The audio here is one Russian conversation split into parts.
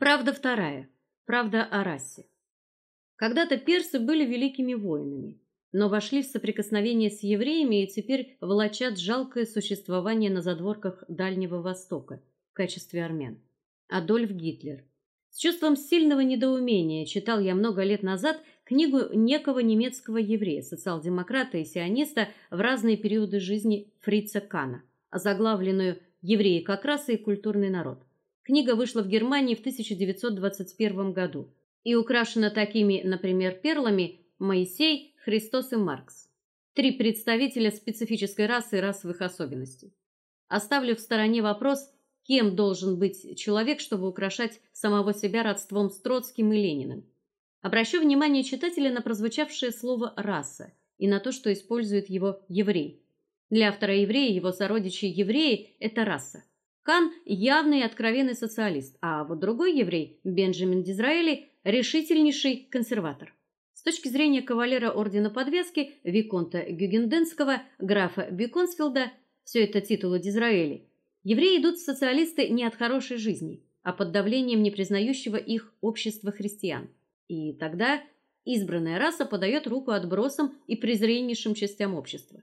Правда вторая. Правда о расе. Когда-то персы были великими воинами, но вошли в соприкосновение с евреями и теперь влачат жалкое существование на задворках Дальнего Востока в качестве армян. Адольф Гитлер. С чувством сильного недоумения читал я много лет назад книгу некого немецкого еврея, социал-демократа и сиониста в разные периоды жизни Фрица Кана, озаглавленную Евреи как раса и культурный народ. Книга вышла в Германии в 1921 году и украшена такими, например, перлами Моисей, Христос и Маркс. Три представителя специфической расы и расовых особенностей. Оставлю в стороне вопрос, кем должен быть человек, чтобы украшать самого себя родством с Троцким и Лениным. Обращу внимание читателя на прозвучавшее слово раса и на то, что использует его еврей. Для автора еврея его сородичи евреи это раса. Кан явный и откровенный социалист, а вот другой еврей, Бенджамин Дизраэли, решительнейший консерватор. С точки зрения кавалера ордена Подвески, виконта Гюгенденского, графа Беконсфилда, все это титулы Дизраэли. Евреи идут в социалисты не от хорошей жизни, а под давлением непризнающего их общества христиан. И тогда избранная раса подает руку отбросам и презреннейшим частям общества.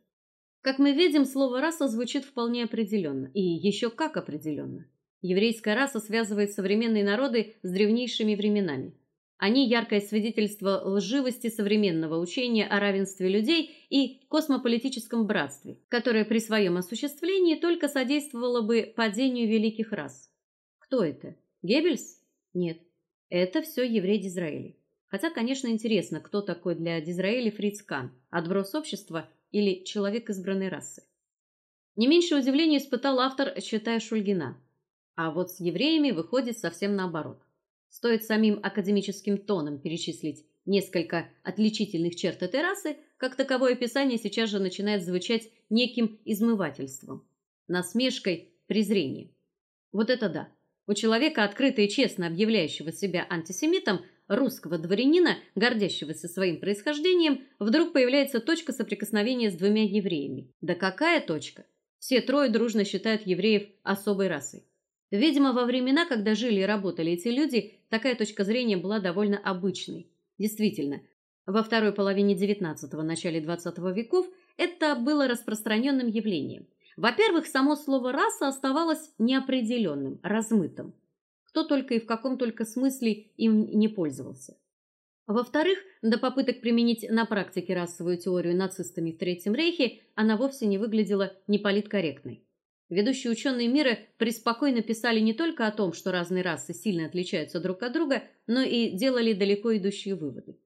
Как мы видим, слово раса звучит вполне определенно, и еще как определенно. Еврейская раса связывает современные народы с древнейшими временами. Они яркое свидетельство лживости современного учения о равенстве людей и космополитическом братстве, которое при своем осуществлении только содействовало бы падению великих рас. Кто это? Геббельс? Нет. Это все еврей Дизраэли. Хотя, конечно, интересно, кто такой для Дизраэли Фриц Кан, отброс общества или человек избранной расы. Не меньше удивления испытал автор, читая Шульгина. А вот с евреями выходит совсем наоборот. Стоит самим академическим тоном перечислить несколько отличительных черт этой расы, как таковое описание сейчас же начинает звучать неким измывательством, насмешкой, презрением. Вот это да. У человека, открыто и честно объявляющего себя антисемитом, русского дворянина, гордящегося своим происхождением, вдруг появляется точка соприкосновения с двумя евреями. Да какая точка? Все трое дружно считают евреев особой расой. Видимо, во времена, когда жили и работали эти люди, такая точка зрения была довольно обычной. Действительно, во второй половине XIX начале XX веков это было распространенным явлением. Во-первых, само слово раса оставалось неопределенным, размытым кто только и в каком только смысле им не пользовался. Во-вторых, до попыток применить на практике расовую теорию нацистами в Третьем рейхе она вовсе не выглядела неполиткорректной. Ведущие ученые мира преспокойно писали не только о том, что разные расы сильно отличаются друг от друга, но и делали далеко идущие выводы.